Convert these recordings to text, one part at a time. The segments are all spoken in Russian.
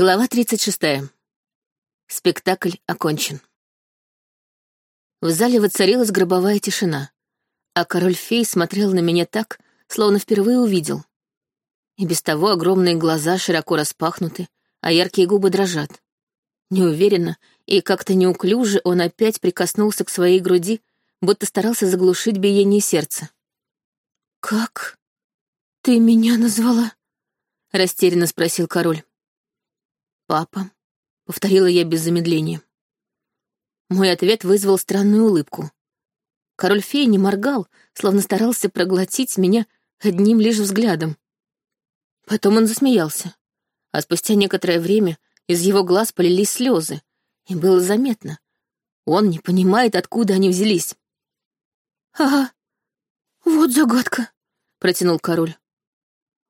Глава 36. Спектакль окончен. В зале воцарилась гробовая тишина, а король-фей смотрел на меня так, словно впервые увидел. И без того огромные глаза широко распахнуты, а яркие губы дрожат. Неуверенно и как-то неуклюже он опять прикоснулся к своей груди, будто старался заглушить биение сердца. «Как ты меня назвала?» — растерянно спросил король. «Папа», — повторила я без замедления. Мой ответ вызвал странную улыбку. Король-фей не моргал, словно старался проглотить меня одним лишь взглядом. Потом он засмеялся, а спустя некоторое время из его глаз полились слезы, и было заметно. Он не понимает, откуда они взялись. «Ага, вот загадка», — протянул король.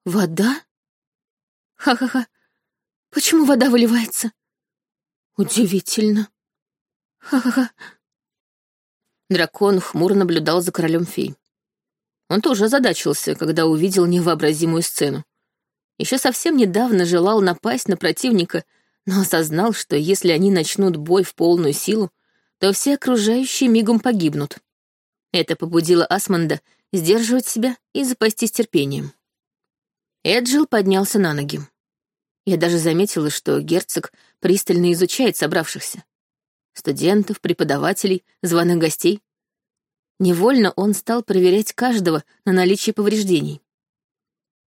«Вода? Ха-ха-ха, Почему вода выливается? Удивительно. Ха-ха-ха. Дракон хмуро наблюдал за королем фей. Он тоже озадачился, когда увидел невообразимую сцену. Еще совсем недавно желал напасть на противника, но осознал, что если они начнут бой в полную силу, то все окружающие мигом погибнут. Это побудило Асмонда сдерживать себя и запастись терпением. Эджил поднялся на ноги. Я даже заметила, что герцог пристально изучает собравшихся. Студентов, преподавателей, званых гостей. Невольно он стал проверять каждого на наличие повреждений.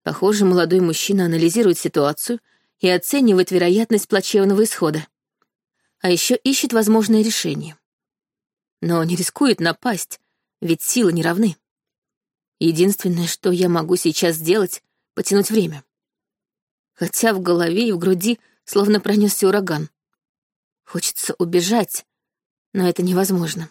Похоже, молодой мужчина анализирует ситуацию и оценивает вероятность плачевного исхода. А еще ищет возможное решение. Но не рискует напасть, ведь силы не равны. Единственное, что я могу сейчас сделать, — потянуть время хотя в голове и в груди словно пронесся ураган. Хочется убежать, но это невозможно.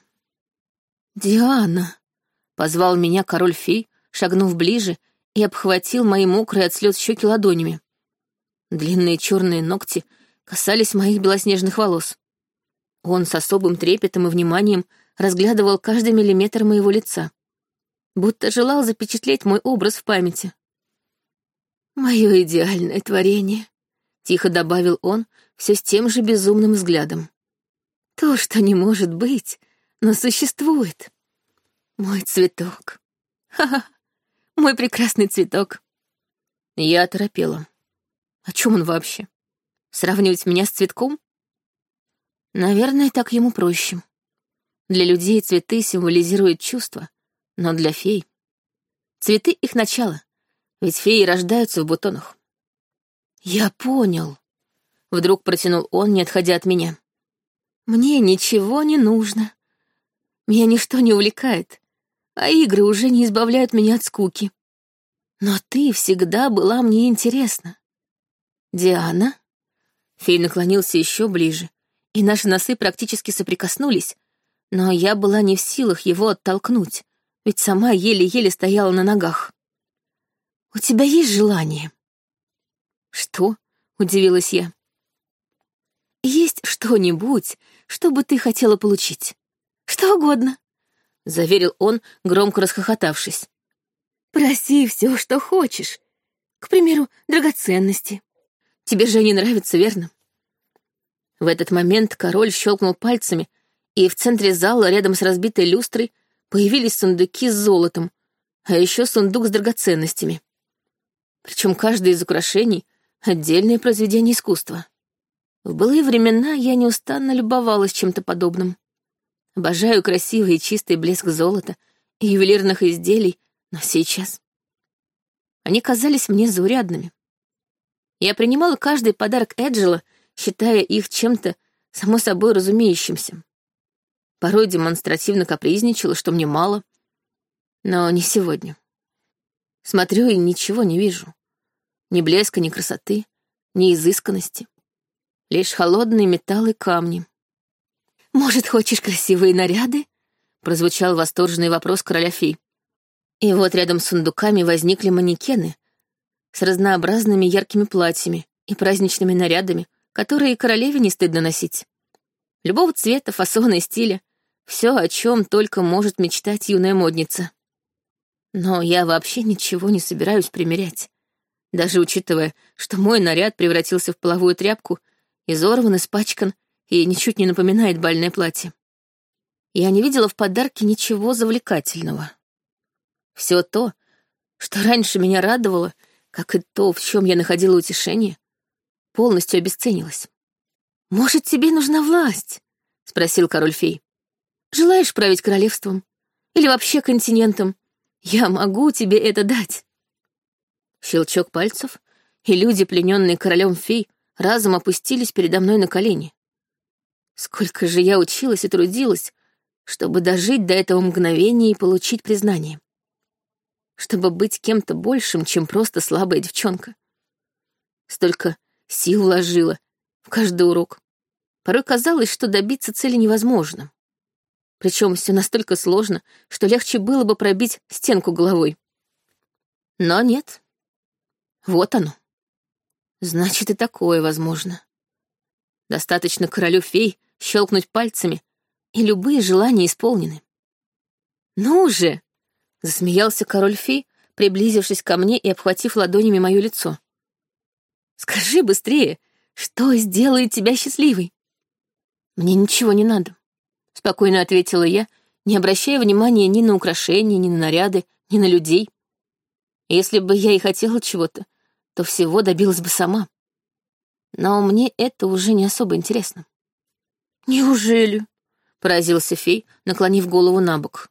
«Диана!» — позвал меня король-фей, шагнув ближе и обхватил мои мокрые от слез щеки ладонями. Длинные черные ногти касались моих белоснежных волос. Он с особым трепетом и вниманием разглядывал каждый миллиметр моего лица, будто желал запечатлеть мой образ в памяти. «Мое идеальное творение», — тихо добавил он, все с тем же безумным взглядом. «То, что не может быть, но существует. Мой цветок. Ха-ха, мой прекрасный цветок». Я оторопела. О чем он вообще? Сравнивать меня с цветком? Наверное, так ему проще. Для людей цветы символизируют чувства, но для фей... Цветы — их начало, ведь феи рождаются в бутонах. Я понял. Вдруг протянул он, не отходя от меня. Мне ничего не нужно. Меня ничто не увлекает, а игры уже не избавляют меня от скуки. Но ты всегда была мне интересна. Диана? Фей наклонился еще ближе, и наши носы практически соприкоснулись, но я была не в силах его оттолкнуть, ведь сама еле-еле стояла на ногах. «У тебя есть желание?» «Что?» — удивилась я. «Есть что-нибудь, что бы ты хотела получить? Что угодно», — заверил он, громко расхохотавшись. «Проси все, что хочешь. К примеру, драгоценности. Тебе же они нравятся, верно?» В этот момент король щелкнул пальцами, и в центре зала, рядом с разбитой люстрой, появились сундуки с золотом, а еще сундук с драгоценностями. Причем каждое из украшений — отдельное произведение искусства. В былые времена я неустанно любовалась чем-то подобным. Обожаю красивый и чистый блеск золота и ювелирных изделий, но сейчас... Они казались мне заурядными. Я принимала каждый подарок Эджела, считая их чем-то само собой разумеющимся. Порой демонстративно капризничала, что мне мало. Но не сегодня. Смотрю и ничего не вижу. Ни блеска, ни красоты, ни изысканности. Лишь холодные металлы камни. «Может, хочешь красивые наряды?» — прозвучал восторженный вопрос короля фей. И вот рядом с сундуками возникли манекены с разнообразными яркими платьями и праздничными нарядами, которые королеве не стыдно носить. Любого цвета, фасона и стиля. Все, о чем только может мечтать юная модница. Но я вообще ничего не собираюсь примерять. Даже учитывая, что мой наряд превратился в половую тряпку, изорван, испачкан и ничуть не напоминает бальное платье. Я не видела в подарке ничего завлекательного. Все то, что раньше меня радовало, как и то, в чем я находила утешение, полностью обесценилось. «Может, тебе нужна власть?» — спросил король-фей. «Желаешь править королевством? Или вообще континентом? Я могу тебе это дать». Щелчок пальцев, и люди, плененные королем-фей, разом опустились передо мной на колени. Сколько же я училась и трудилась, чтобы дожить до этого мгновения и получить признание. Чтобы быть кем-то большим, чем просто слабая девчонка. Столько сил вложила в каждый урок. Порой казалось, что добиться цели невозможно. Причем все настолько сложно, что легче было бы пробить стенку головой. Но нет. Вот оно. Значит, и такое возможно. Достаточно королю фей щелкнуть пальцами, и любые желания исполнены. «Ну же!» — засмеялся король фей, приблизившись ко мне и обхватив ладонями мое лицо. «Скажи быстрее, что сделает тебя счастливой?» «Мне ничего не надо», — спокойно ответила я, не обращая внимания ни на украшения, ни на наряды, ни на людей. Если бы я и хотела чего-то, то всего добилась бы сама. Но мне это уже не особо интересно. «Неужели?» — поразился фей, наклонив голову на бок.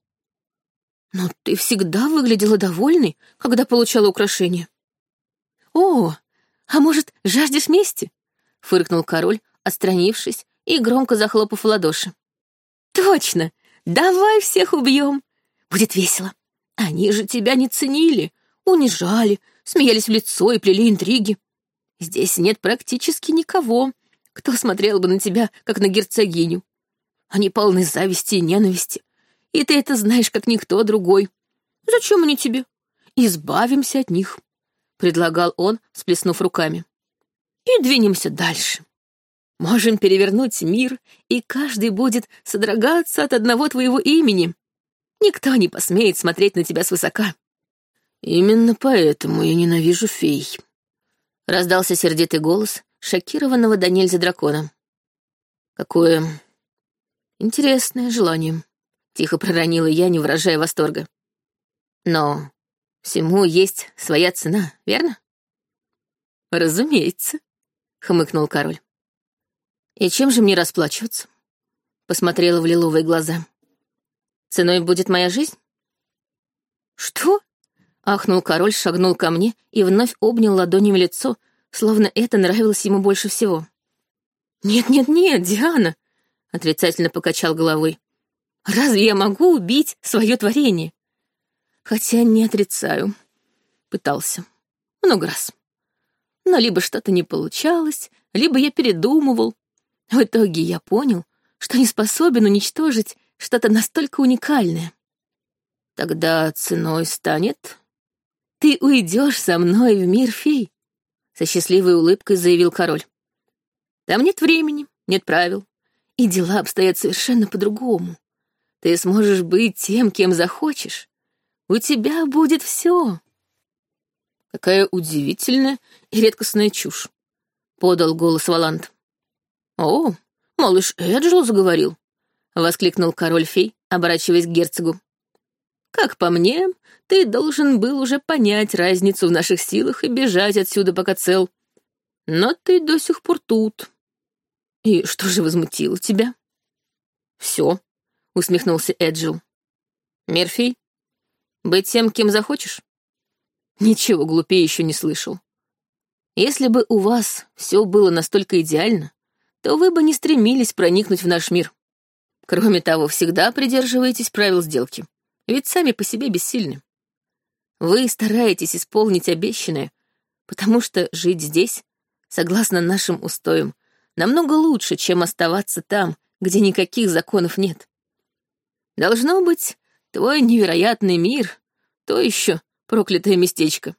«Но ты всегда выглядела довольной, когда получала украшения». «О, а может, жаждешь мести?» — фыркнул король, отстранившись и громко захлопав в ладоши. «Точно! Давай всех убьем! Будет весело. Они же тебя не ценили, унижали, смеялись в лицо и плели интриги. Здесь нет практически никого, кто смотрел бы на тебя, как на герцогиню. Они полны зависти и ненависти, и ты это знаешь, как никто другой. Зачем они тебе? Избавимся от них», — предлагал он, сплеснув руками. «И двинемся дальше. Можем перевернуть мир, и каждый будет содрогаться от одного твоего имени. Никто не посмеет смотреть на тебя свысока». «Именно поэтому я ненавижу фей», — раздался сердитый голос шокированного до нельзя дракона. «Какое интересное желание», — тихо проронила я, не выражая восторга. «Но всему есть своя цена, верно?» «Разумеется», — хмыкнул король. «И чем же мне расплачиваться?» — посмотрела в лиловые глаза. «Ценой будет моя жизнь?» «Что?» Ахнул король, шагнул ко мне и вновь обнял ладонями лицо, словно это нравилось ему больше всего. «Нет-нет-нет, Диана!» — отрицательно покачал головой. «Разве я могу убить свое творение?» Хотя не отрицаю. Пытался. Много раз. Но либо что-то не получалось, либо я передумывал. В итоге я понял, что не способен уничтожить что-то настолько уникальное. Тогда ценой станет ты уйдешь со мной в мир фей, со счастливой улыбкой заявил король. Там нет времени, нет правил, и дела обстоят совершенно по-другому. Ты сможешь быть тем, кем захочешь. У тебя будет все. Какая удивительная и редкостная чушь, подал голос Валант. О, малыш Эджил заговорил, воскликнул король-фей, оборачиваясь к герцогу. Как по мне, ты должен был уже понять разницу в наших силах и бежать отсюда, пока цел. Но ты до сих пор тут. И что же возмутило тебя? Все, усмехнулся Эджил. Мерфи, быть тем, кем захочешь? Ничего глупее еще не слышал. Если бы у вас все было настолько идеально, то вы бы не стремились проникнуть в наш мир. Кроме того, всегда придерживаетесь правил сделки ведь сами по себе бессильны. Вы стараетесь исполнить обещанное, потому что жить здесь, согласно нашим устоям, намного лучше, чем оставаться там, где никаких законов нет. Должно быть, твой невероятный мир — то еще проклятое местечко.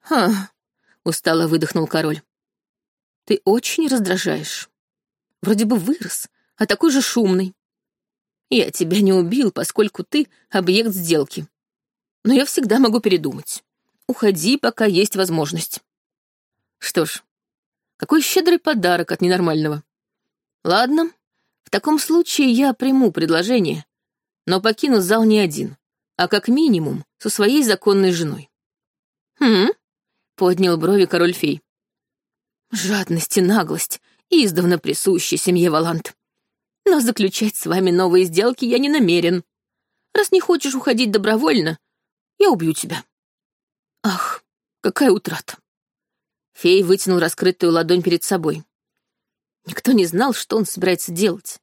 «Ха!» — устало выдохнул король. «Ты очень раздражаешь. Вроде бы вырос, а такой же шумный. Я тебя не убил, поскольку ты — объект сделки. Но я всегда могу передумать. уходи, пока есть возможность. Что ж, какой щедрый подарок от ненормального. Ладно, в таком случае я приму предложение, но покину зал не один, а как минимум со своей законной женой. Хм, поднял брови король-фей. Жадность и наглость издавна присущи семье Валант. Но заключать с вами новые сделки я не намерен. Раз не хочешь уходить добровольно, я убью тебя. Ах, какая утрата. Фей вытянул раскрытую ладонь перед собой. Никто не знал, что он собирается делать.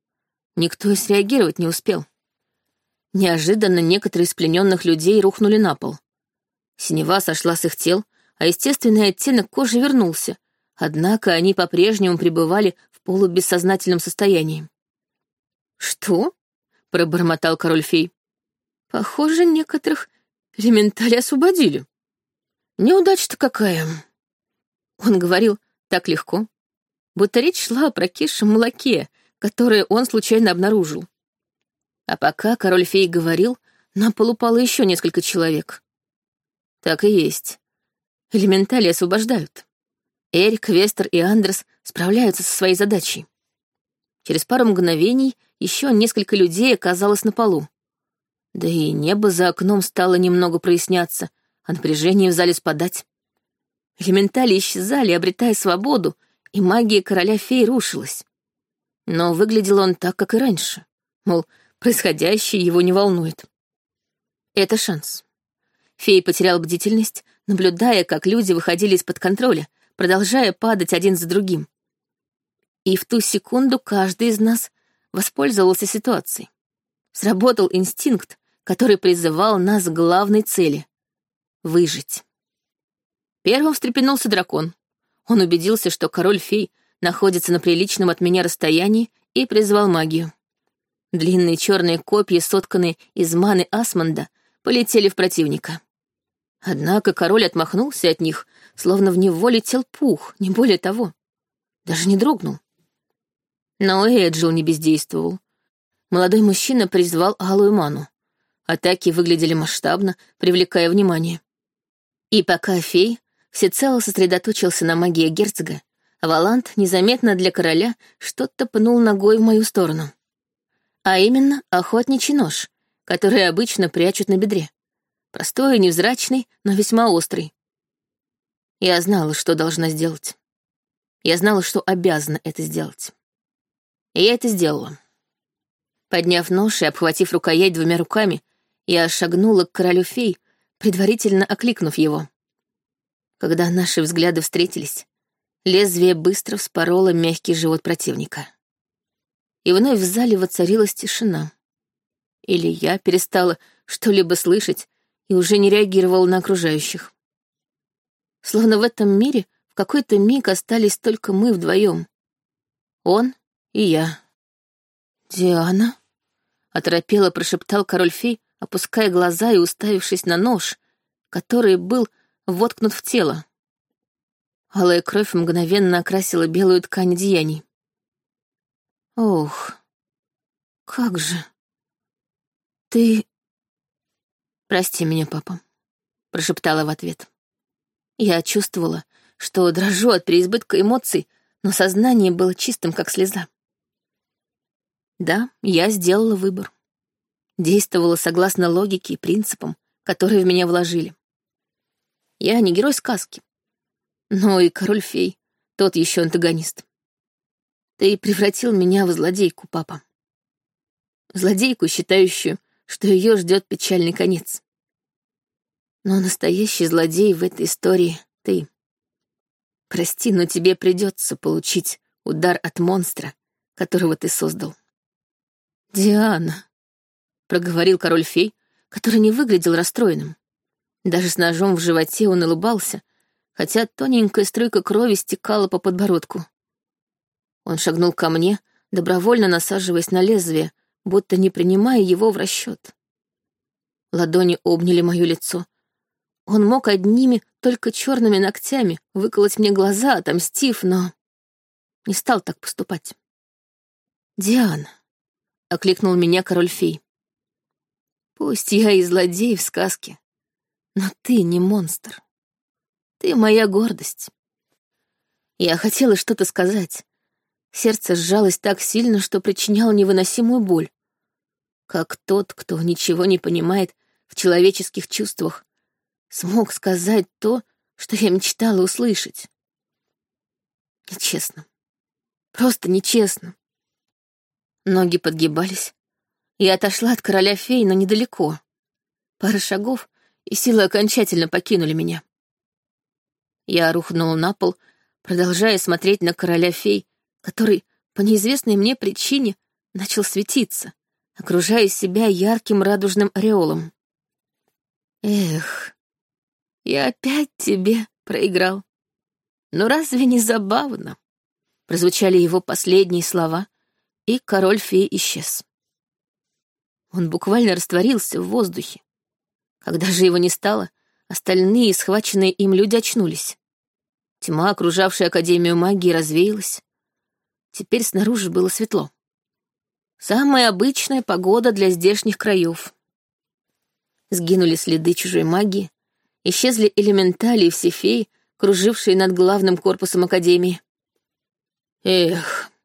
Никто и среагировать не успел. Неожиданно некоторые из плененных людей рухнули на пол. Синева сошла с их тел, а естественный оттенок кожи вернулся, однако они по-прежнему пребывали в полубессознательном состоянии. «Что?» — пробормотал король-фей. «Похоже, некоторых элементали освободили. Неудача-то какая!» Он говорил так легко, будто речь шла о прокисшем молоке, которое он случайно обнаружил. А пока король-фей говорил, на пол упало еще несколько человек. Так и есть. Элементали освобождают. Эрик, Вестер и Андрес справляются со своей задачей. Через пару мгновений еще несколько людей оказалось на полу. Да и небо за окном стало немного проясняться, а напряжение в зале спадать. Элементали исчезали, обретая свободу, и магия короля фей рушилась. Но выглядел он так, как и раньше. Мол, происходящее его не волнует. Это шанс. Фей потерял бдительность, наблюдая, как люди выходили из-под контроля, продолжая падать один за другим. И в ту секунду каждый из нас воспользовался ситуацией. Сработал инстинкт, который призывал нас к главной цели — выжить. Первым встрепенулся дракон. Он убедился, что король-фей находится на приличном от меня расстоянии, и призвал магию. Длинные черные копья, сотканные из маны Асмонда, полетели в противника. Однако король отмахнулся от них, словно в него летел пух, не более того. Даже не дрогнул. Но Эджил не бездействовал. Молодой мужчина призвал алую ману. Атаки выглядели масштабно, привлекая внимание. И пока фей всецело сосредоточился на магии герцога, Валант незаметно для короля что-то пнул ногой в мою сторону. А именно охотничий нож, который обычно прячут на бедре. Простой и невзрачный, но весьма острый. Я знала, что должна сделать. Я знала, что обязана это сделать. И я это сделала. Подняв нож и обхватив рукоять двумя руками, я шагнула к королю фей, предварительно окликнув его. Когда наши взгляды встретились, лезвие быстро вспороло мягкий живот противника. И вновь в зале воцарилась тишина. Или я перестала что-либо слышать и уже не реагировала на окружающих. Словно в этом мире в какой-то миг остались только мы вдвоем. Он и я. «Диана?» — оторопело прошептал король-фей, опуская глаза и уставившись на нож, который был воткнут в тело. Алая кровь мгновенно окрасила белую ткань деяний. «Ох, как же! Ты...» «Прости меня, папа», — прошептала в ответ. Я чувствовала, что дрожу от переизбытка эмоций, но сознание было чистым, как слеза. Да, я сделала выбор действовала согласно логике и принципам, которые в меня вложили. Я не герой сказки, но и король-фей, тот еще антагонист. Ты превратил меня в злодейку, папа. Злодейку, считающую, что ее ждет печальный конец. Но настоящий злодей в этой истории — ты. Прости, но тебе придется получить удар от монстра, которого ты создал. Диана, проговорил король-фей, который не выглядел расстроенным. Даже с ножом в животе он улыбался, хотя тоненькая струйка крови стекала по подбородку. Он шагнул ко мне, добровольно насаживаясь на лезвие, будто не принимая его в расчет. Ладони обняли мое лицо. Он мог одними, только черными ногтями выколоть мне глаза, отомстив, но не стал так поступать. «Диана», — окликнул меня король-фей. Пусть я и злодей в сказке, но ты не монстр. Ты моя гордость. Я хотела что-то сказать. Сердце сжалось так сильно, что причиняло невыносимую боль. Как тот, кто ничего не понимает в человеческих чувствах, смог сказать то, что я мечтала услышать. Нечестно. Просто нечестно. Ноги подгибались. Я отошла от короля фей, но недалеко. Пара шагов, и силы окончательно покинули меня. Я рухнула на пол, продолжая смотреть на короля фей, который, по неизвестной мне причине, начал светиться, окружая себя ярким радужным ореолом. Эх, я опять тебе проиграл. Но разве не забавно? Прозвучали его последние слова, и король фей исчез. Он буквально растворился в воздухе. Когда же его не стало, остальные, схваченные им люди, очнулись. Тьма, окружавшая Академию магии, развеялась. Теперь снаружи было светло. Самая обычная погода для здешних краев. Сгинули следы чужой магии, исчезли элементали и все феи, кружившие над главным корпусом Академии. «Эх!» —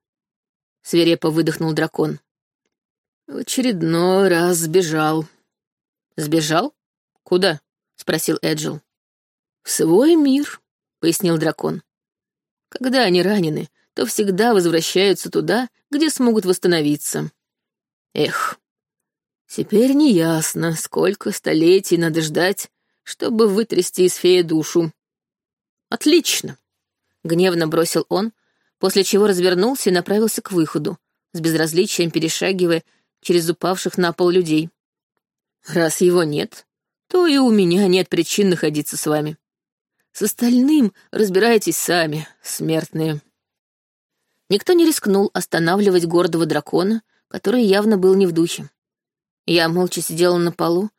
свирепо выдохнул дракон. «В очередной раз сбежал». «Сбежал? Куда?» — спросил Эджил. «В свой мир», — пояснил дракон. «Когда они ранены, то всегда возвращаются туда, где смогут восстановиться. Эх, теперь неясно, сколько столетий надо ждать, чтобы вытрясти из феи душу. Отлично, гневно бросил он, после чего развернулся и направился к выходу, с безразличием перешагивая через упавших на пол людей. Раз его нет, то и у меня нет причин находиться с вами. С остальным разбирайтесь сами, смертные. Никто не рискнул останавливать гордого дракона, который явно был не в духе. Я молча сидела на полу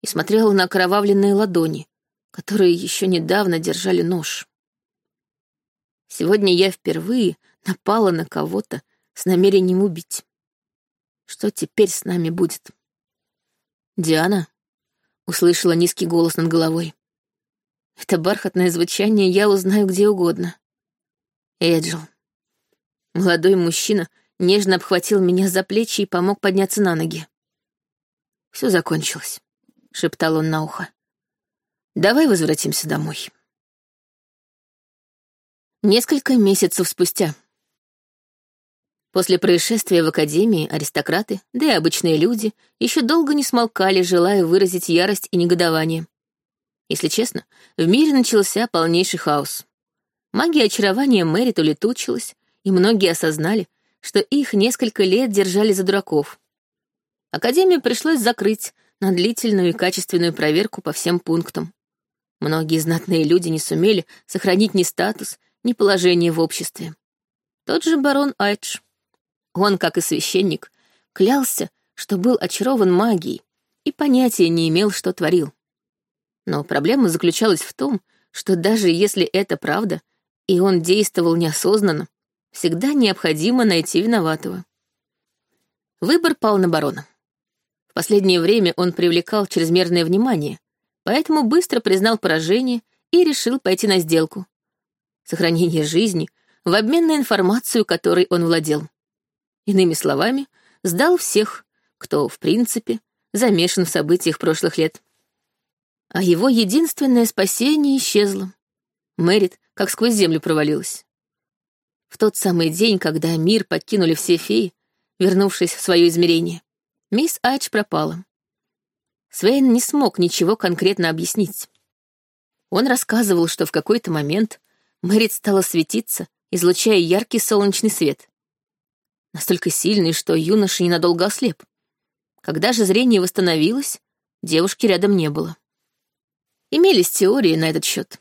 и смотрела на окровавленные ладони, которые еще недавно держали нож. Сегодня я впервые напала на кого-то с намерением убить. Что теперь с нами будет? Диана услышала низкий голос над головой. Это бархатное звучание я узнаю где угодно. Эджил. Молодой мужчина нежно обхватил меня за плечи и помог подняться на ноги. Все закончилось, шептал он на ухо. Давай возвратимся домой. Несколько месяцев спустя. После происшествия в Академии аристократы, да и обычные люди, еще долго не смолкали, желая выразить ярость и негодование. Если честно, в мире начался полнейший хаос. Магия очарования Мэрит улетучилась, и многие осознали, что их несколько лет держали за дураков. Академию пришлось закрыть на длительную и качественную проверку по всем пунктам. Многие знатные люди не сумели сохранить ни статус, ни положение в обществе. Тот же барон Айдж. Он, как и священник, клялся, что был очарован магией и понятия не имел, что творил. Но проблема заключалась в том, что даже если это правда, и он действовал неосознанно, всегда необходимо найти виноватого. Выбор пал на барона. В последнее время он привлекал чрезмерное внимание, поэтому быстро признал поражение и решил пойти на сделку. Сохранение жизни в обмен на информацию, которой он владел. Иными словами, сдал всех, кто, в принципе, замешан в событиях прошлых лет. А его единственное спасение исчезло. Мэрит как сквозь землю провалилась. В тот самый день, когда мир покинули все феи, вернувшись в свое измерение, мисс Айдж пропала. Свейн не смог ничего конкретно объяснить. Он рассказывал, что в какой-то момент Мэрит стала светиться, излучая яркий солнечный свет. Настолько сильный, что юноша ненадолго ослеп. Когда же зрение восстановилось, девушки рядом не было. Имелись теории на этот счет.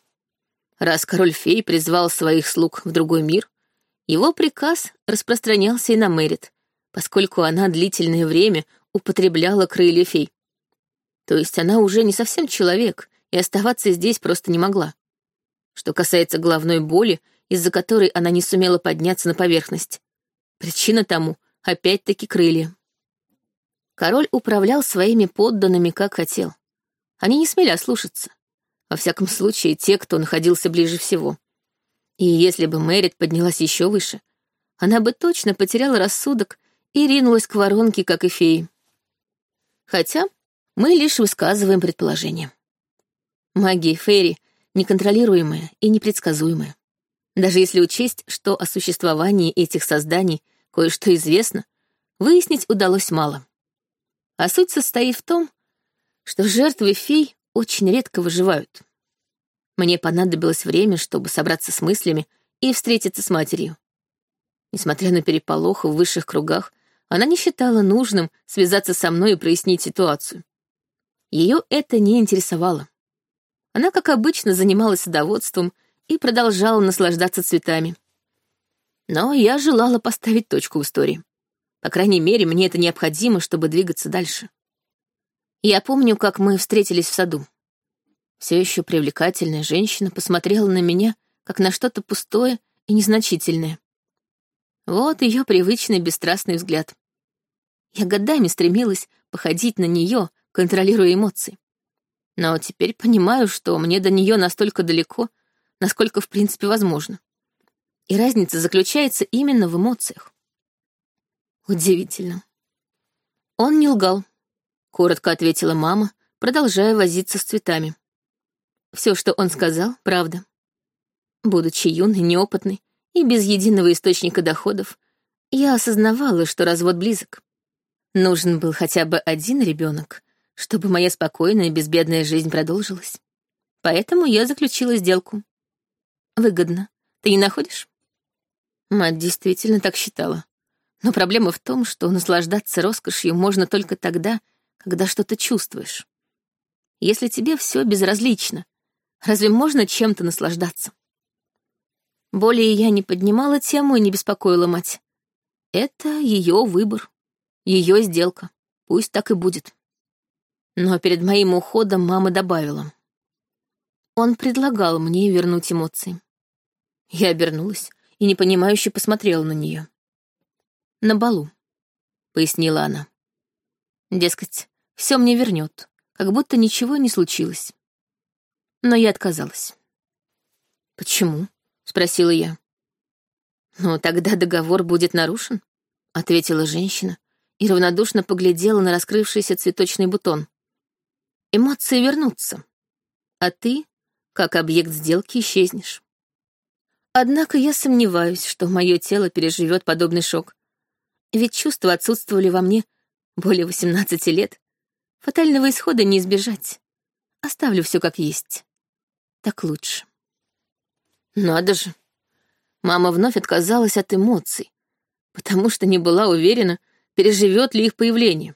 Раз король-фей призвал своих слуг в другой мир, его приказ распространялся и на Мэрит, поскольку она длительное время употребляла крылья фей. То есть она уже не совсем человек, и оставаться здесь просто не могла. Что касается головной боли, из-за которой она не сумела подняться на поверхность, причина тому — опять-таки крылья. Король управлял своими подданными как хотел. Они не смели ослушаться. Во всяком случае, те, кто находился ближе всего. И если бы Мэрит поднялась еще выше, она бы точно потеряла рассудок и ринулась к воронке, как и феи. Хотя мы лишь высказываем предположение. Магия Фейри неконтролируемая и непредсказуемая. Даже если учесть, что о существовании этих созданий кое-что известно, выяснить удалось мало. А суть состоит в том, что жертвы фей очень редко выживают. Мне понадобилось время, чтобы собраться с мыслями и встретиться с матерью. Несмотря на переполох в высших кругах, она не считала нужным связаться со мной и прояснить ситуацию. Ее это не интересовало. Она, как обычно, занималась садоводством и продолжала наслаждаться цветами. Но я желала поставить точку в истории. По крайней мере, мне это необходимо, чтобы двигаться дальше. Я помню, как мы встретились в саду. Все еще привлекательная женщина посмотрела на меня, как на что-то пустое и незначительное. Вот ее привычный бесстрастный взгляд. Я годами стремилась походить на нее, контролируя эмоции. Но теперь понимаю, что мне до нее настолько далеко, насколько в принципе возможно. И разница заключается именно в эмоциях. Удивительно. Он не лгал, коротко ответила мама, продолжая возиться с цветами. Все, что он сказал, правда. Будучи юной, неопытной и без единого источника доходов, я осознавала, что развод близок. Нужен был хотя бы один ребенок, чтобы моя спокойная, безбедная жизнь продолжилась. Поэтому я заключила сделку. Выгодно. Ты не находишь? Мать действительно так считала. Но проблема в том, что наслаждаться роскошью можно только тогда, когда что-то чувствуешь. Если тебе все безразлично, разве можно чем-то наслаждаться? Более я не поднимала тему и не беспокоила мать. Это ее выбор, ее сделка. Пусть так и будет. Но перед моим уходом мама добавила. Он предлагал мне вернуть эмоции. Я обернулась и непонимающе посмотрела на нее. «На балу», — пояснила она. Дескать, все мне вернет, как будто ничего не случилось. Но я отказалась. «Почему?» — спросила я. «Ну, тогда договор будет нарушен», — ответила женщина и равнодушно поглядела на раскрывшийся цветочный бутон. Эмоции вернутся, а ты, как объект сделки, исчезнешь. Однако я сомневаюсь, что мое тело переживет подобный шок. Ведь чувства отсутствовали во мне более 18 лет. Фатального исхода не избежать. Оставлю все как есть. Так лучше. Надо же. Мама вновь отказалась от эмоций, потому что не была уверена, переживет ли их появление.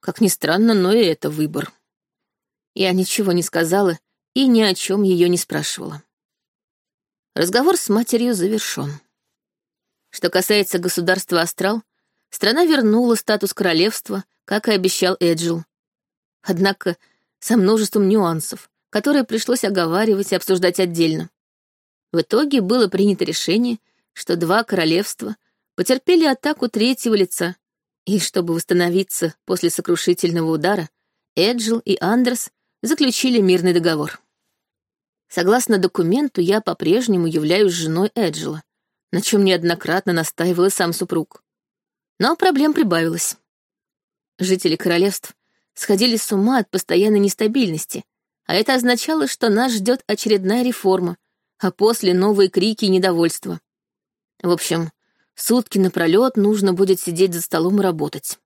Как ни странно, но и это выбор. Я ничего не сказала и ни о чем ее не спрашивала. Разговор с матерью завершен. Что касается государства Астрал, страна вернула статус королевства, как и обещал Эджил. Однако со множеством нюансов, которые пришлось оговаривать и обсуждать отдельно. В итоге было принято решение, что два королевства потерпели атаку третьего лица, и чтобы восстановиться после сокрушительного удара, Эджил и Андерс заключили мирный договор. Согласно документу, я по-прежнему являюсь женой Эджела, на чем неоднократно настаивал сам супруг. Но проблем прибавилось. Жители королевств сходили с ума от постоянной нестабильности, а это означало, что нас ждет очередная реформа, а после новые крики и недовольство. В общем, сутки напролет нужно будет сидеть за столом и работать.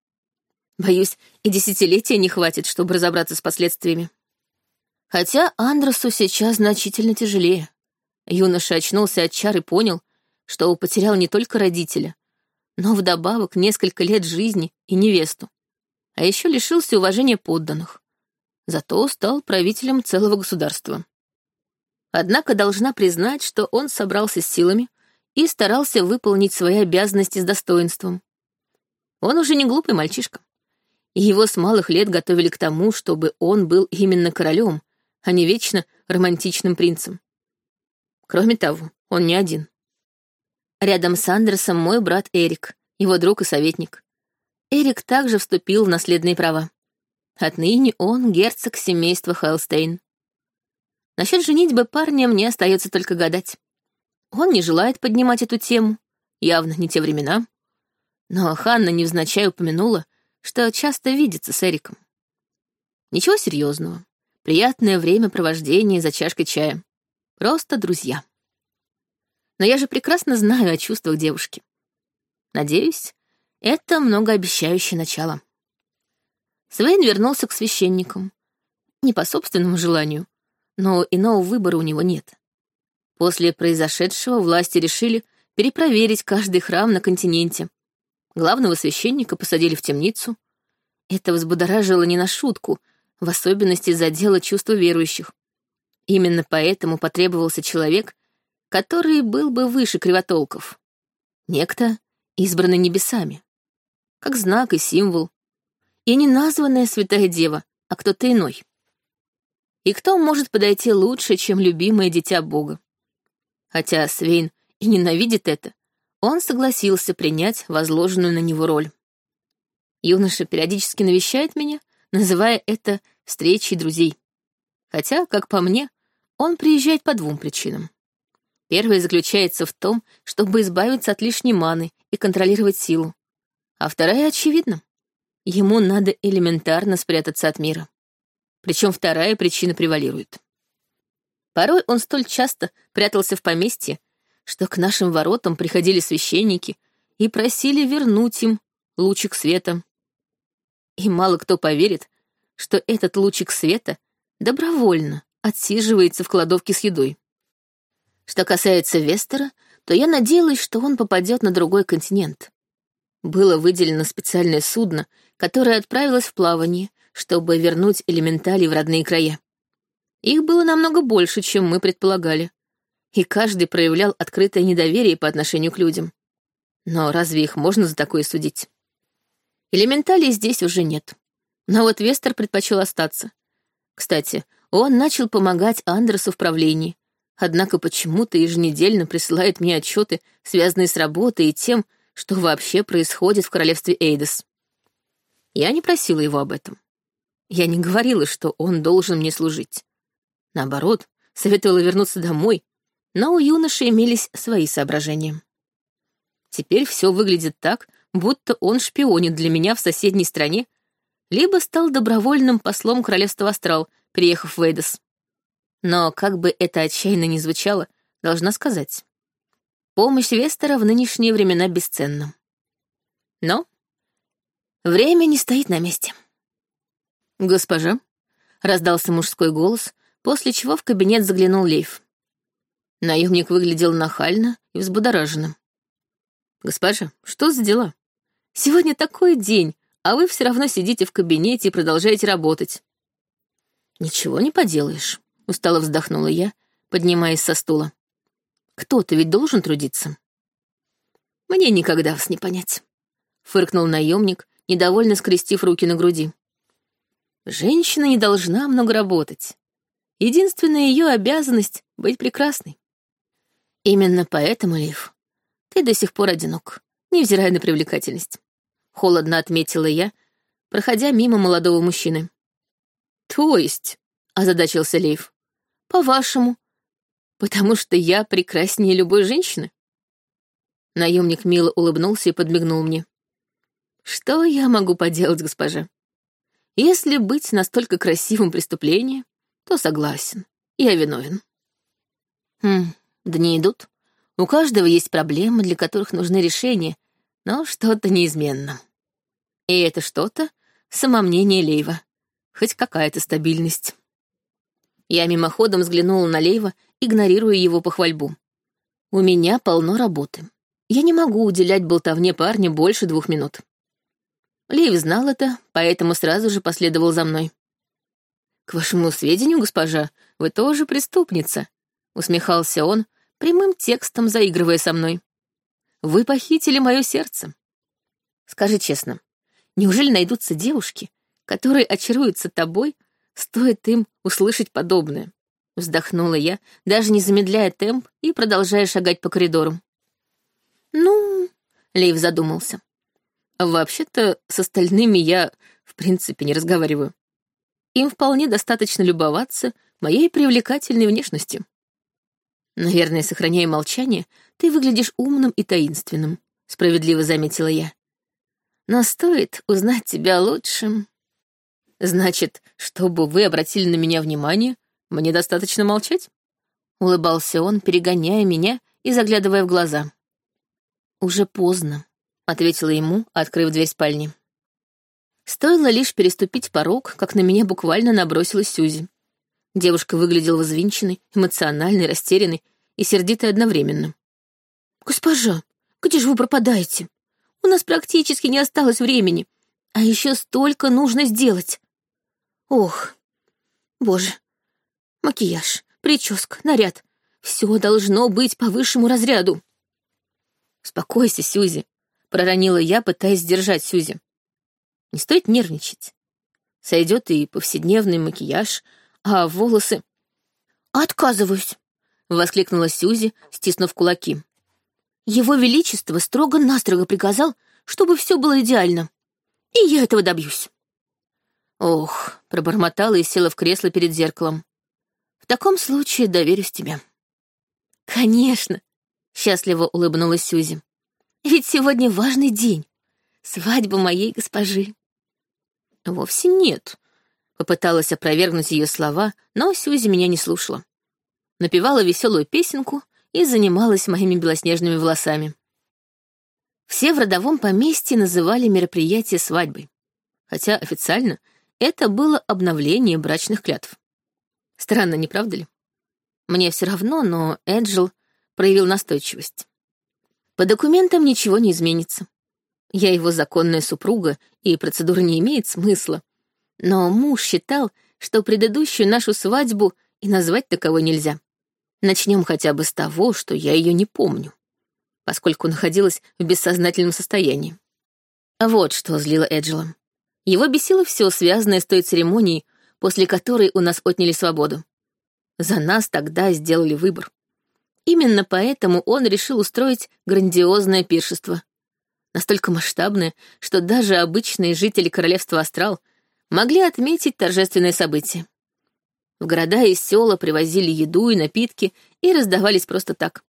Боюсь, и десятилетия не хватит, чтобы разобраться с последствиями. Хотя Андросу сейчас значительно тяжелее. Юноша очнулся от чар и понял, что потерял не только родителя, но вдобавок несколько лет жизни и невесту. А еще лишился уважения подданных. Зато стал правителем целого государства. Однако должна признать, что он собрался с силами и старался выполнить свои обязанности с достоинством. Он уже не глупый мальчишка. Его с малых лет готовили к тому, чтобы он был именно королем, а не вечно романтичным принцем. Кроме того, он не один. Рядом с Андерсом мой брат Эрик, его друг и советник. Эрик также вступил в наследные права. Отныне он герцог семейства Хелстейн. Насчет женитьбы парня мне остается только гадать. Он не желает поднимать эту тему, явно не те времена. Но Ханна невзначай упомянула, что часто видится с Эриком. Ничего серьезного. Приятное времяпровождение за чашкой чая. Просто друзья. Но я же прекрасно знаю о чувствах девушки. Надеюсь, это многообещающее начало. Свейн вернулся к священникам. Не по собственному желанию, но иного выбора у него нет. После произошедшего власти решили перепроверить каждый храм на континенте. Главного священника посадили в темницу. Это взбудоражило не на шутку, в особенности за дело чувства верующих. Именно поэтому потребовался человек, который был бы выше кривотолков. Некто, избранный небесами. Как знак и символ. И не названная святая дева, а кто-то иной. И кто может подойти лучше, чем любимое дитя Бога? Хотя Свейн и ненавидит это, он согласился принять возложенную на него роль. Юноша периодически навещает меня, называя это встречей друзей. Хотя, как по мне, он приезжает по двум причинам. Первая заключается в том, чтобы избавиться от лишней маны и контролировать силу. А вторая очевидна. Ему надо элементарно спрятаться от мира. Причем вторая причина превалирует. Порой он столь часто прятался в поместье, что к нашим воротам приходили священники и просили вернуть им лучик света. И мало кто поверит, что этот лучик света добровольно отсиживается в кладовке с едой. Что касается Вестера, то я надеялась, что он попадет на другой континент. Было выделено специальное судно, которое отправилось в плавание, чтобы вернуть элементали в родные края. Их было намного больше, чем мы предполагали и каждый проявлял открытое недоверие по отношению к людям. Но разве их можно за такое судить? Элементалей здесь уже нет. Но вот Вестер предпочел остаться. Кстати, он начал помогать Андерсу в правлении, однако почему-то еженедельно присылает мне отчеты, связанные с работой и тем, что вообще происходит в королевстве Эйдес. Я не просила его об этом. Я не говорила, что он должен мне служить. Наоборот, советовала вернуться домой но у юноши имелись свои соображения. Теперь все выглядит так, будто он шпионит для меня в соседней стране, либо стал добровольным послом королевства Астрал, приехав в Эйдос. Но как бы это отчаянно ни звучало, должна сказать. Помощь Вестера в нынешние времена бесценна. Но время не стоит на месте. «Госпожа», — раздался мужской голос, после чего в кабинет заглянул Лейф. Наемник выглядел нахально и взбудораженным. «Госпожа, что за дела? Сегодня такой день, а вы все равно сидите в кабинете и продолжаете работать». «Ничего не поделаешь», — устало вздохнула я, поднимаясь со стула. «Кто-то ведь должен трудиться». «Мне никогда вас не понять», — фыркнул наемник, недовольно скрестив руки на груди. «Женщина не должна много работать. Единственная ее обязанность — быть прекрасной. Именно поэтому, Лив, ты до сих пор одинок, невзирая на привлекательность. Холодно отметила я, проходя мимо молодого мужчины. То есть, озадачился Лейв, по-вашему, потому что я прекраснее любой женщины? Наемник мило улыбнулся и подмигнул мне. Что я могу поделать, госпожа? Если быть настолько красивым преступлением, то согласен, я виновен. Хм, Дни идут. У каждого есть проблемы, для которых нужны решения, но что-то неизменно. И это что-то — самомнение Лейва. Хоть какая-то стабильность. Я мимоходом взглянула на Лейва, игнорируя его похвальбу. У меня полно работы. Я не могу уделять болтовне парня больше двух минут. Лейв знал это, поэтому сразу же последовал за мной. «К вашему сведению, госпожа, вы тоже преступница», — усмехался он, прямым текстом заигрывая со мной. «Вы похитили мое сердце. Скажи честно, неужели найдутся девушки, которые очаруются тобой, стоит им услышать подобное?» Вздохнула я, даже не замедляя темп и продолжая шагать по коридору. «Ну...» — Лейв задумался. «Вообще-то с остальными я, в принципе, не разговариваю. Им вполне достаточно любоваться моей привлекательной внешностью. Наверное, сохраняя молчание, ты выглядишь умным и таинственным, справедливо заметила я. Но стоит узнать тебя лучше. Значит, чтобы вы обратили на меня внимание, мне достаточно молчать? Улыбался он, перегоняя меня и заглядывая в глаза. Уже поздно, ответила ему, открыв дверь спальни. Стоило лишь переступить порог, как на меня буквально набросилась Сюзи. Девушка выглядела взвинченной, эмоциональной, растерянной и сердитой одновременно. «Госпожа, где же вы пропадаете? У нас практически не осталось времени, а еще столько нужно сделать. Ох, боже, макияж, прическа, наряд — все должно быть по высшему разряду». «Успокойся, Сюзи», — проронила я, пытаясь сдержать Сюзи. Не стоит нервничать. Сойдет и повседневный макияж, а волосы... «Отказываюсь!» — воскликнула Сюзи, стиснув кулаки. «Его Величество строго-настрого приказал, чтобы все было идеально. И я этого добьюсь». Ох, пробормотала и села в кресло перед зеркалом. В таком случае доверюсь тебе. Конечно, счастливо улыбнулась Сюзи. Ведь сегодня важный день. Свадьба моей госпожи. Вовсе нет. Попыталась опровергнуть ее слова, но Сюзи меня не слушала. Напевала веселую песенку и занималась моими белоснежными волосами. Все в родовом поместье называли мероприятие свадьбой, хотя официально это было обновление брачных клятв. Странно, не правда ли? Мне все равно, но Эджил проявил настойчивость. По документам ничего не изменится. Я его законная супруга, и процедура не имеет смысла. Но муж считал, что предыдущую нашу свадьбу и назвать таковой нельзя. Начнем хотя бы с того, что я ее не помню, поскольку находилась в бессознательном состоянии. Вот что злило Эджела. Его бесило все, связанное с той церемонией, после которой у нас отняли свободу. За нас тогда сделали выбор. Именно поэтому он решил устроить грандиозное пиршество настолько масштабное, что даже обычные жители королевства Астрал могли отметить торжественное событие. В города и села привозили еду и напитки и раздавались просто так.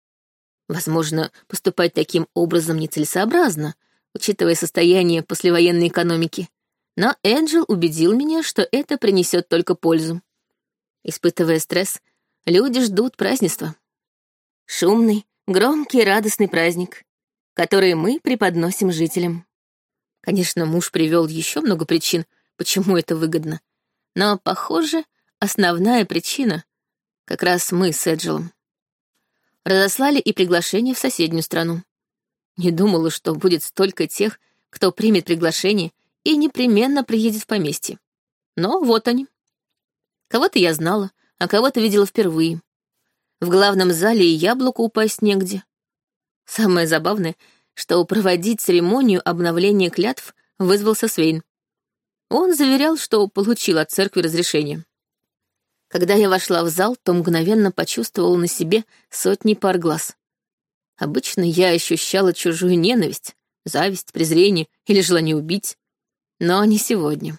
Возможно, поступать таким образом нецелесообразно, учитывая состояние послевоенной экономики. Но Энджел убедил меня, что это принесет только пользу. Испытывая стресс, люди ждут празднества. Шумный, громкий, радостный праздник которые мы преподносим жителям. Конечно, муж привел еще много причин, почему это выгодно. Но, похоже, основная причина — как раз мы с Эджелом. Разослали и приглашение в соседнюю страну. Не думала, что будет столько тех, кто примет приглашение и непременно приедет в поместье. Но вот они. Кого-то я знала, а кого-то видела впервые. В главном зале и яблоку упасть негде. Самое забавное, что проводить церемонию обновления клятв вызвался Свейн. Он заверял, что получил от церкви разрешение. Когда я вошла в зал, то мгновенно почувствовала на себе сотни пар глаз. Обычно я ощущала чужую ненависть, зависть, презрение или желание убить, но не сегодня.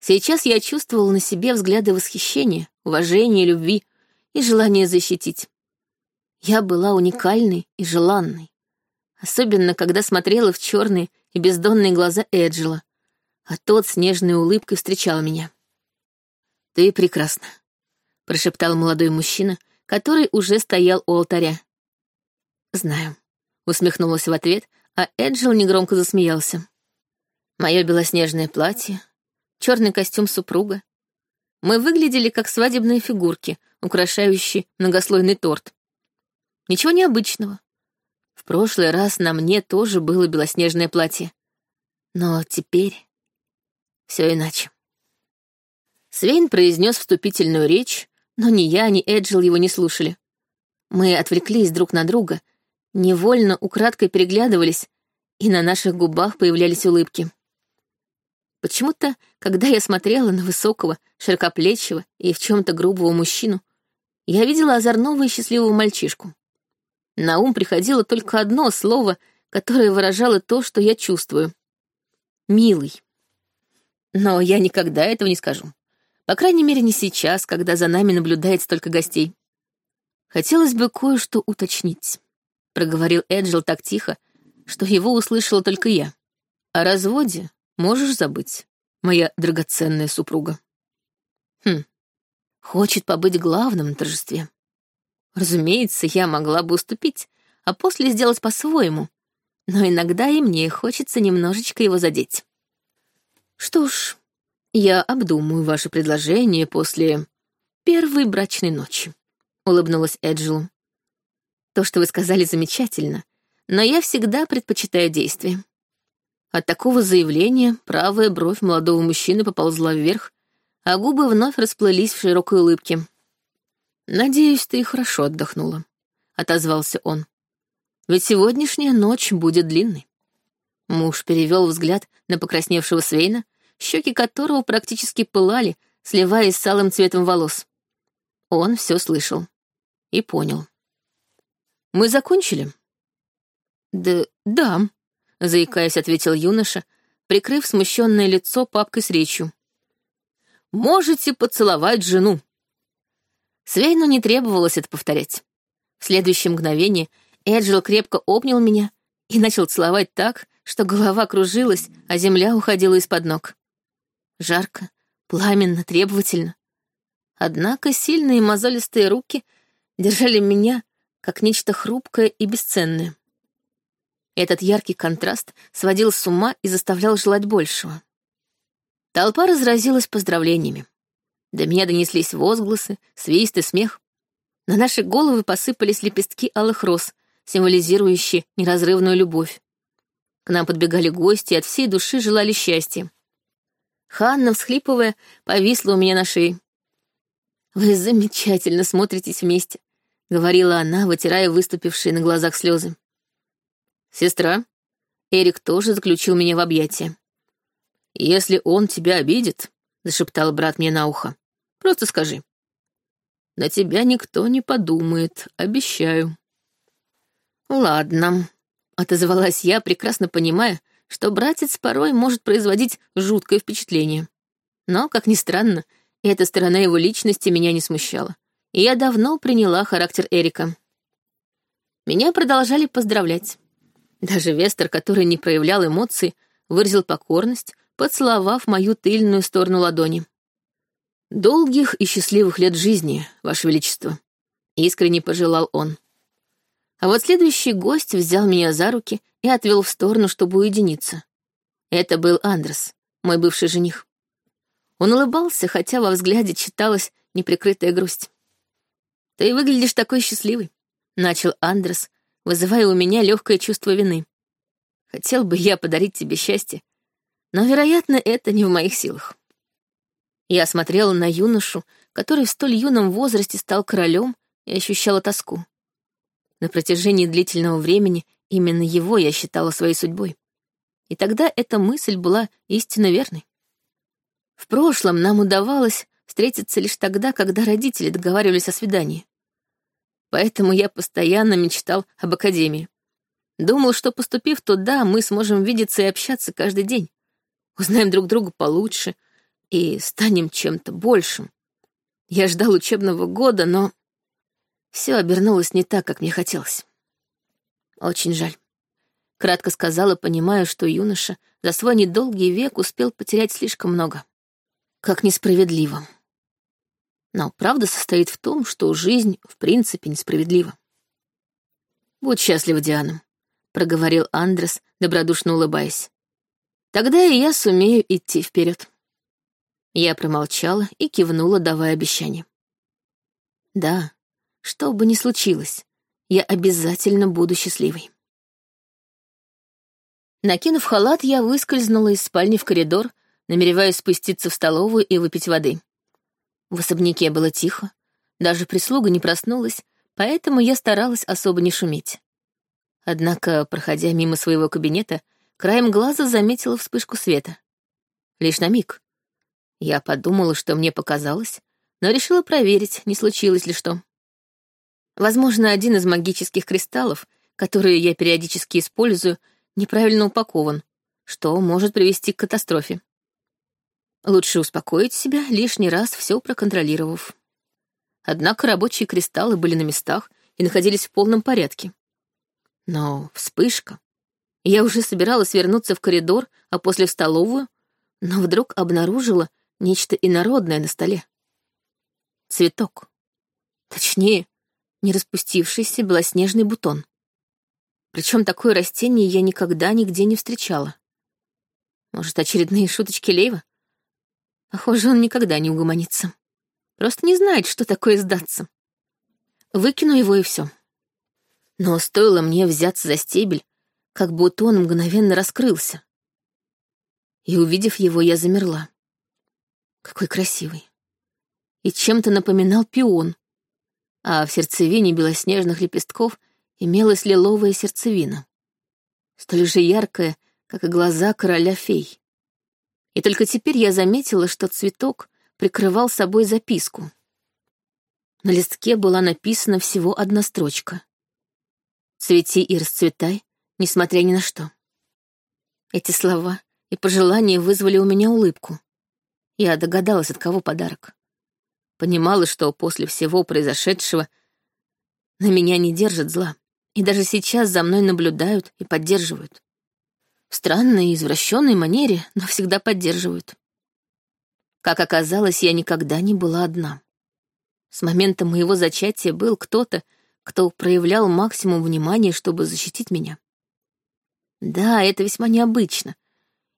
Сейчас я чувствовала на себе взгляды восхищения, уважения, любви и желание защитить. Я была уникальной и желанной. Особенно, когда смотрела в черные и бездонные глаза Эджела, а тот с нежной улыбкой встречал меня. «Ты прекрасна», — прошептал молодой мужчина, который уже стоял у алтаря. «Знаю», — усмехнулась в ответ, а Эджил негромко засмеялся. Мое белоснежное платье, черный костюм супруга. Мы выглядели как свадебные фигурки, украшающие многослойный торт. Ничего необычного. В прошлый раз на мне тоже было белоснежное платье. Но теперь все иначе. Свейн произнес вступительную речь, но ни я, ни Эджил его не слушали. Мы отвлеклись друг на друга, невольно украдкой переглядывались, и на наших губах появлялись улыбки. Почему-то, когда я смотрела на высокого, широкоплечего и в чем-то грубого мужчину, я видела озорного и счастливого мальчишку. На ум приходило только одно слово, которое выражало то, что я чувствую. «Милый». Но я никогда этого не скажу, По крайней мере, не сейчас, когда за нами наблюдает столько гостей. Хотелось бы кое-что уточнить, — проговорил Эджил так тихо, что его услышала только я. О разводе можешь забыть, моя драгоценная супруга. Хм, хочет побыть главным на торжестве. Разумеется, я могла бы уступить, а после сделать по-своему, но иногда и мне хочется немножечко его задеть. Что ж, я обдумаю ваше предложение после первой брачной ночи, улыбнулась Эджилу. То, что вы сказали, замечательно, но я всегда предпочитаю действия. От такого заявления правая бровь молодого мужчины поползла вверх, а губы вновь расплылись в широкой улыбке. «Надеюсь, ты хорошо отдохнула», — отозвался он. «Ведь сегодняшняя ночь будет длинной». Муж перевел взгляд на покрасневшего Свейна, щеки которого практически пылали, сливаясь с алым цветом волос. Он все слышал и понял. «Мы закончили?» «Да, да», — заикаясь, ответил юноша, прикрыв смущенное лицо папкой с речью. «Можете поцеловать жену». Свейну не требовалось это повторять. В следующее мгновение Эджил крепко обнял меня и начал целовать так, что голова кружилась, а земля уходила из-под ног. Жарко, пламенно, требовательно. Однако сильные мозолистые руки держали меня как нечто хрупкое и бесценное. Этот яркий контраст сводил с ума и заставлял желать большего. Толпа разразилась поздравлениями. До меня донеслись возгласы, свист и смех. На наши головы посыпались лепестки алых роз, символизирующие неразрывную любовь. К нам подбегали гости и от всей души желали счастья. Ханна, всхлипывая, повисла у меня на шее. «Вы замечательно смотритесь вместе», — говорила она, вытирая выступившие на глазах слезы. «Сестра», Эрик тоже заключил меня в объятия. «Если он тебя обидит», — зашептал брат мне на ухо, Просто скажи. На тебя никто не подумает, обещаю. Ладно, отозвалась я, прекрасно понимая, что братец порой может производить жуткое впечатление. Но, как ни странно, эта сторона его личности меня не смущала, и я давно приняла характер Эрика. Меня продолжали поздравлять. Даже Вестер, который не проявлял эмоций, выразил покорность, поцеловав мою тыльную сторону ладони. «Долгих и счастливых лет жизни, Ваше Величество», — искренне пожелал он. А вот следующий гость взял меня за руки и отвел в сторону, чтобы уединиться. Это был Андрес, мой бывший жених. Он улыбался, хотя во взгляде читалась неприкрытая грусть. «Ты выглядишь такой счастливый», — начал Андрес, вызывая у меня легкое чувство вины. «Хотел бы я подарить тебе счастье, но, вероятно, это не в моих силах». Я смотрела на юношу, который в столь юном возрасте стал королем, и ощущала тоску. На протяжении длительного времени именно его я считала своей судьбой. И тогда эта мысль была истинно верной. В прошлом нам удавалось встретиться лишь тогда, когда родители договаривались о свидании. Поэтому я постоянно мечтал об академии. Думал, что поступив туда, мы сможем видеться и общаться каждый день. Узнаем друг друга получше, и станем чем-то большим. Я ждал учебного года, но все обернулось не так, как мне хотелось. Очень жаль. Кратко сказала, понимая, что юноша за свой недолгий век успел потерять слишком много. Как несправедливо. Но правда состоит в том, что жизнь в принципе несправедлива. «Будь счастлива, Диана», — проговорил Андрес, добродушно улыбаясь. «Тогда и я сумею идти вперед. Я промолчала и кивнула, давая обещание. Да, что бы ни случилось, я обязательно буду счастливой. Накинув халат, я выскользнула из спальни в коридор, намереваясь спуститься в столовую и выпить воды. В особняке было тихо, даже прислуга не проснулась, поэтому я старалась особо не шуметь. Однако, проходя мимо своего кабинета, краем глаза заметила вспышку света. Лишь на миг. Я подумала, что мне показалось, но решила проверить, не случилось ли что. Возможно, один из магических кристаллов, которые я периодически использую, неправильно упакован, что может привести к катастрофе. Лучше успокоить себя, лишний раз все проконтролировав. Однако рабочие кристаллы были на местах и находились в полном порядке. Но вспышка. Я уже собиралась вернуться в коридор, а после в столовую, но вдруг обнаружила нечто инородное на столе. Цветок. Точнее, не распустившийся белоснежный бутон. Причем такое растение я никогда нигде не встречала. Может, очередные шуточки Лейва? Похоже, он никогда не угомонится. Просто не знает, что такое сдаться. Выкину его и все. Но стоило мне взяться за стебель, как бутон мгновенно раскрылся. И, увидев его, я замерла. Какой красивый. И чем-то напоминал пион, а в сердцевине белоснежных лепестков имелась лиловая сердцевина, столь же яркая, как и глаза короля фей. И только теперь я заметила, что цветок прикрывал собой записку. На листке была написана всего одна строчка. «Цвети и расцветай, несмотря ни на что». Эти слова и пожелания вызвали у меня улыбку. Я догадалась, от кого подарок. Понимала, что после всего произошедшего на меня не держат зла, и даже сейчас за мной наблюдают и поддерживают. В странной и извращенной манере, но всегда поддерживают. Как оказалось, я никогда не была одна. С момента моего зачатия был кто-то, кто проявлял максимум внимания, чтобы защитить меня. Да, это весьма необычно.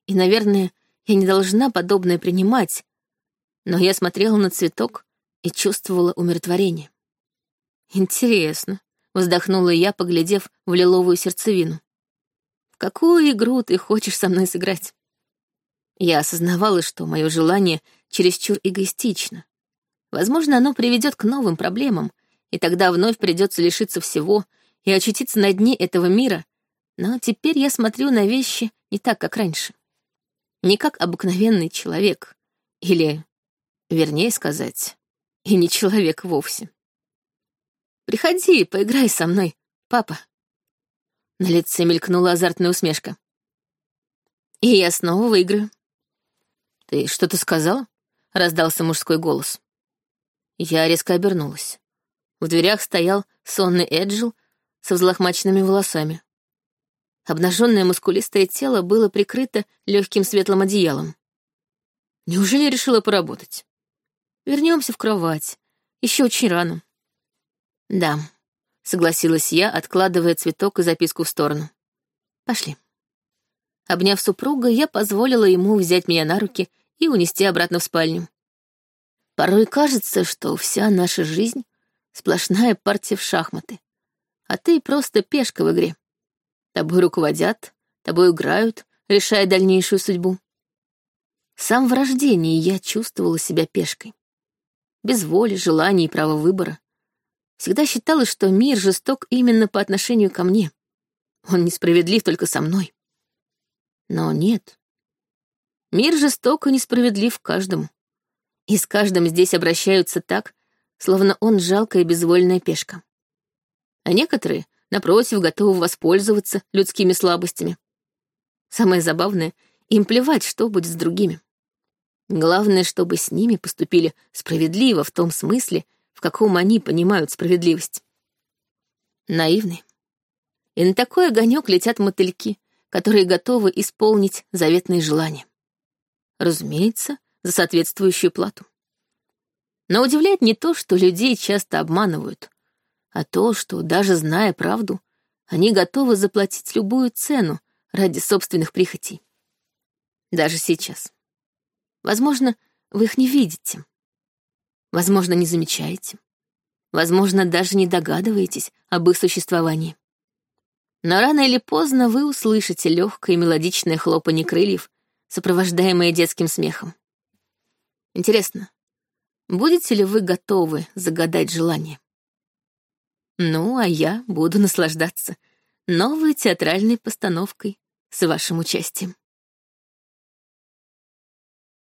И, наверное, я не должна подобное принимать. Но я смотрела на цветок и чувствовала умиротворение. Интересно, вздохнула я, поглядев в лиловую сердцевину. В какую игру ты хочешь со мной сыграть? Я осознавала, что мое желание чересчур эгоистично. Возможно, оно приведет к новым проблемам, и тогда вновь придется лишиться всего и очутиться на дне этого мира, но теперь я смотрю на вещи не так, как раньше. Не как обыкновенный человек, или, вернее сказать, и не человек вовсе. «Приходи, поиграй со мной, папа». На лице мелькнула азартная усмешка. «И я снова выиграю». «Ты что-то сказала?» — раздался мужской голос. Я резко обернулась. В дверях стоял сонный Эджил со взлохмаченными волосами. Обнаженное мускулистое тело было прикрыто легким светлым одеялом. Неужели решила поработать? Вернемся в кровать. Еще очень рано. Да, согласилась я, откладывая цветок и записку в сторону. Пошли. Обняв супруга, я позволила ему взять меня на руки и унести обратно в спальню. Порой кажется, что вся наша жизнь — сплошная партия в шахматы, а ты просто пешка в игре. Тобой руководят, тобой играют, решая дальнейшую судьбу. Сам в рождении я чувствовала себя пешкой. Без воли, желаний и права выбора. Всегда считала, что мир жесток именно по отношению ко мне. Он несправедлив только со мной. Но нет. Мир жесток и несправедлив каждому. И с каждым здесь обращаются так, словно он жалкая безвольная пешка. А некоторые, напротив, готовы воспользоваться людскими слабостями. Самое забавное, им плевать, что будет с другими. Главное, чтобы с ними поступили справедливо в том смысле, в каком они понимают справедливость. Наивный. И на такой огонек летят мотыльки, которые готовы исполнить заветные желания. Разумеется, за соответствующую плату. Но удивляет не то, что людей часто обманывают, а то, что, даже зная правду, они готовы заплатить любую цену ради собственных прихотей. Даже сейчас. Возможно, вы их не видите, Возможно, не замечаете. Возможно, даже не догадываетесь об их существовании. Но рано или поздно вы услышите легкое мелодичное хлопанье крыльев, сопровождаемое детским смехом. Интересно, будете ли вы готовы загадать желание? Ну, а я буду наслаждаться новой театральной постановкой с вашим участием.